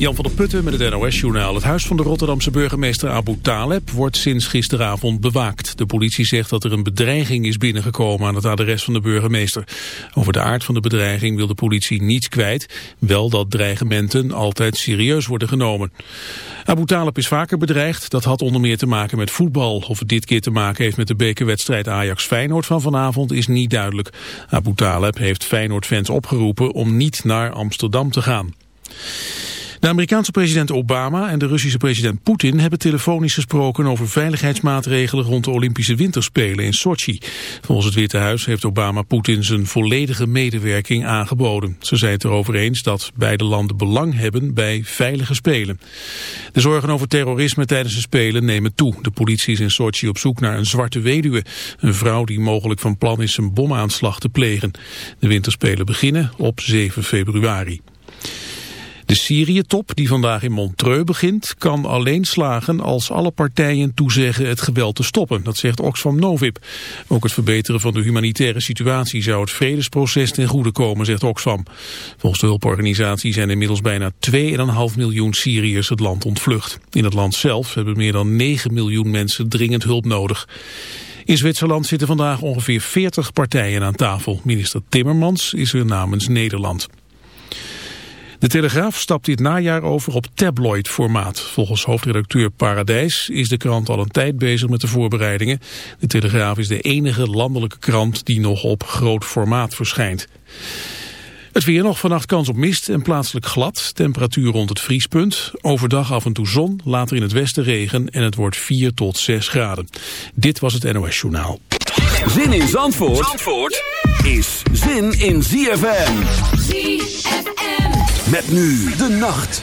Jan van der Putten met het NOS-journaal. Het huis van de Rotterdamse burgemeester Abu Taleb wordt sinds gisteravond bewaakt. De politie zegt dat er een bedreiging is binnengekomen aan het adres van de burgemeester. Over de aard van de bedreiging wil de politie niets kwijt. Wel dat dreigementen altijd serieus worden genomen. Abu Taleb is vaker bedreigd. Dat had onder meer te maken met voetbal. Of het dit keer te maken heeft met de bekerwedstrijd Ajax-Feyenoord van vanavond is niet duidelijk. Abu Taleb heeft Feyenoord-fans opgeroepen om niet naar Amsterdam te gaan. De Amerikaanse president Obama en de Russische president Poetin hebben telefonisch gesproken over veiligheidsmaatregelen rond de Olympische Winterspelen in Sochi. Volgens het Witte Huis heeft Obama Poetin zijn volledige medewerking aangeboden. Ze zijn het erover eens dat beide landen belang hebben bij veilige spelen. De zorgen over terrorisme tijdens de Spelen nemen toe. De politie is in Sochi op zoek naar een zwarte weduwe, een vrouw die mogelijk van plan is een bomaanslag te plegen. De Winterspelen beginnen op 7 februari. De Syrië-top, die vandaag in Montreux begint, kan alleen slagen als alle partijen toezeggen het geweld te stoppen. Dat zegt Oxfam Novib. Ook het verbeteren van de humanitaire situatie zou het vredesproces ten goede komen, zegt Oxfam. Volgens de hulporganisatie zijn inmiddels bijna 2,5 miljoen Syriërs het land ontvlucht. In het land zelf hebben meer dan 9 miljoen mensen dringend hulp nodig. In Zwitserland zitten vandaag ongeveer 40 partijen aan tafel. Minister Timmermans is er namens Nederland. De Telegraaf stapt dit najaar over op tabloid-formaat. Volgens hoofdredacteur Paradijs is de krant al een tijd bezig met de voorbereidingen. De Telegraaf is de enige landelijke krant die nog op groot formaat verschijnt. Het weer nog vannacht kans op mist en plaatselijk glad. Temperatuur rond het vriespunt. Overdag af en toe zon, later in het westen regen en het wordt 4 tot 6 graden. Dit was het NOS Journaal. Zin in Zandvoort, Zandvoort is zin in ZFM. ZFM. Met nu de nacht.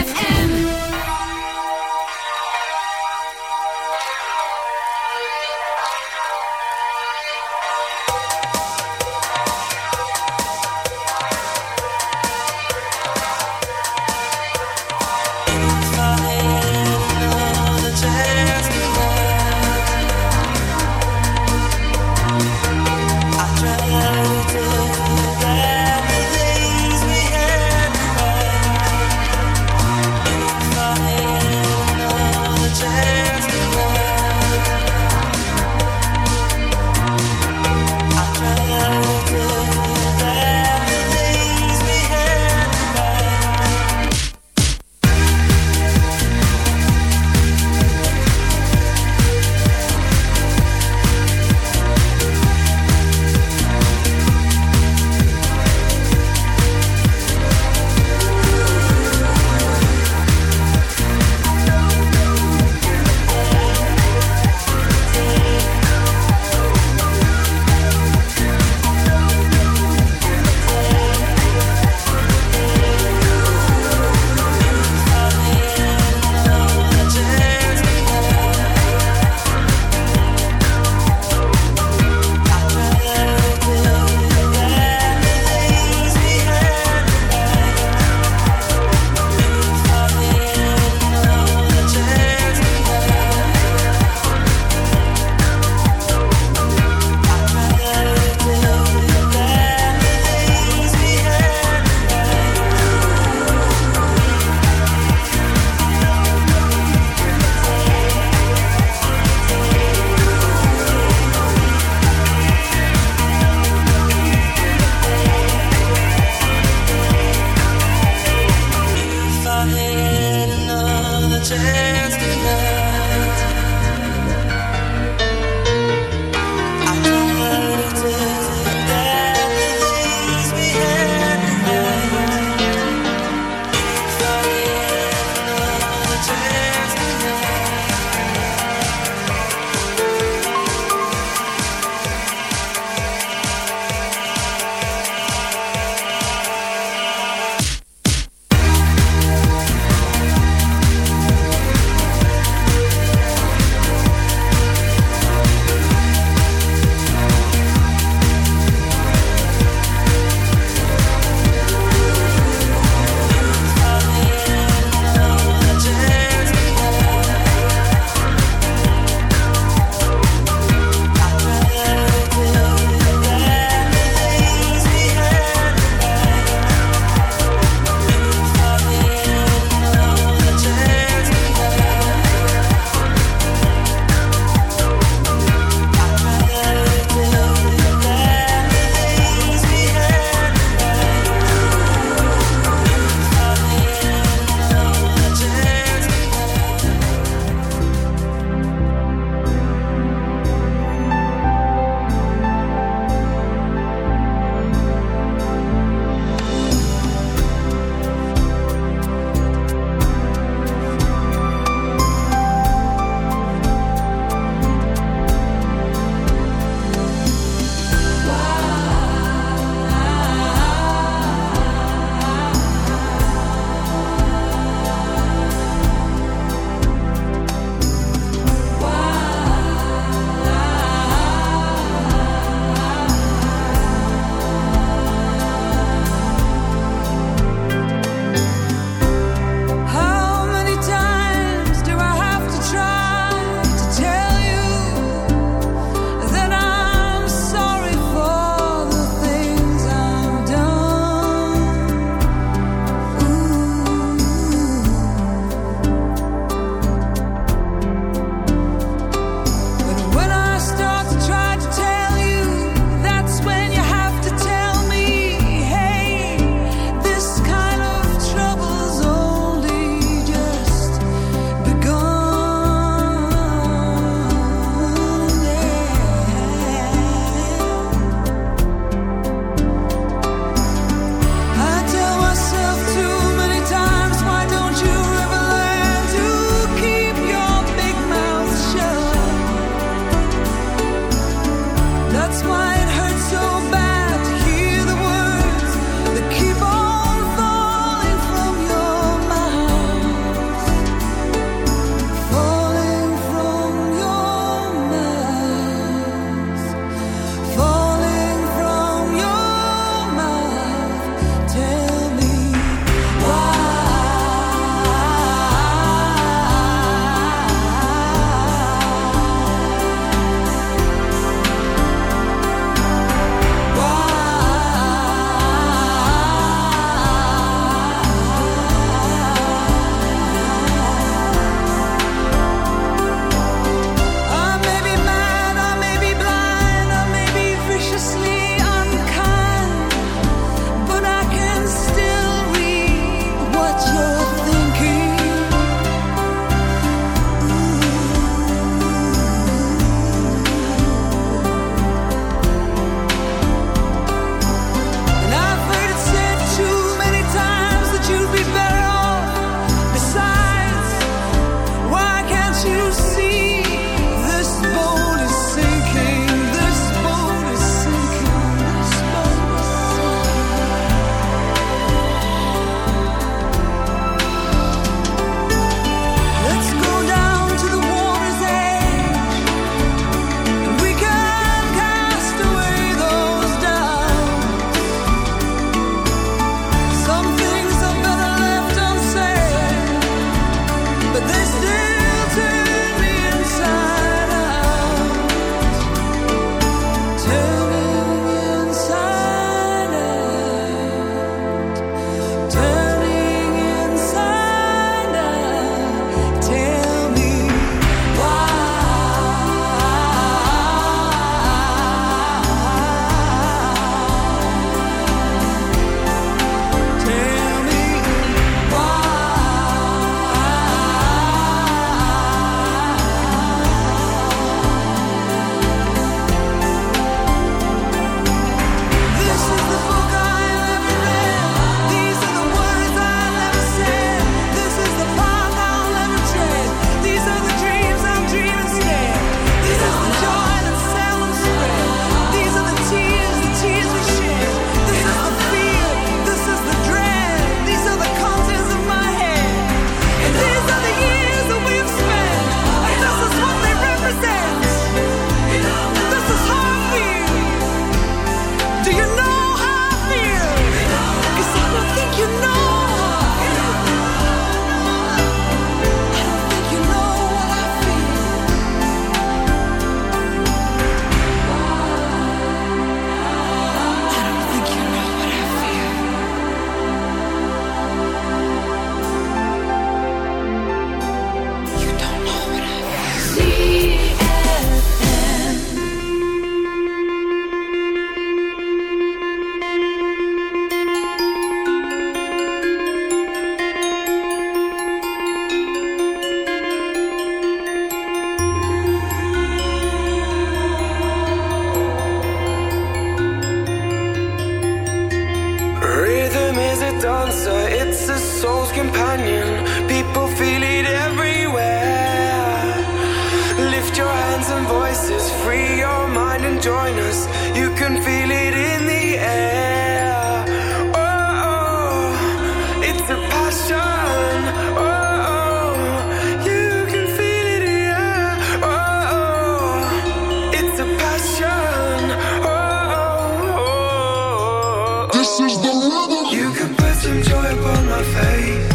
You can put some joy upon my face.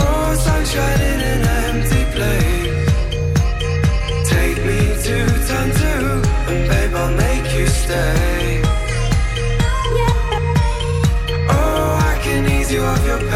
Oh, sunshine in an empty place. Take me to and babe, I'll make you stay. Oh, I can ease you your pain.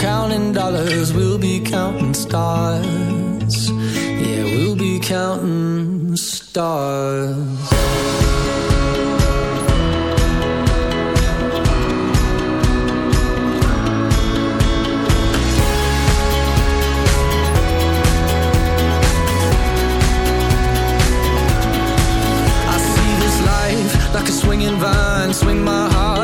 counting dollars, we'll be counting stars. Yeah, we'll be counting stars. I see this life like a swinging vine. Swing my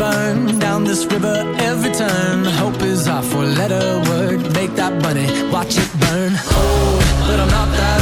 burn down this river every turn. Hope is our four-letter word. Make that money, watch it burn. Oh, but I'm not that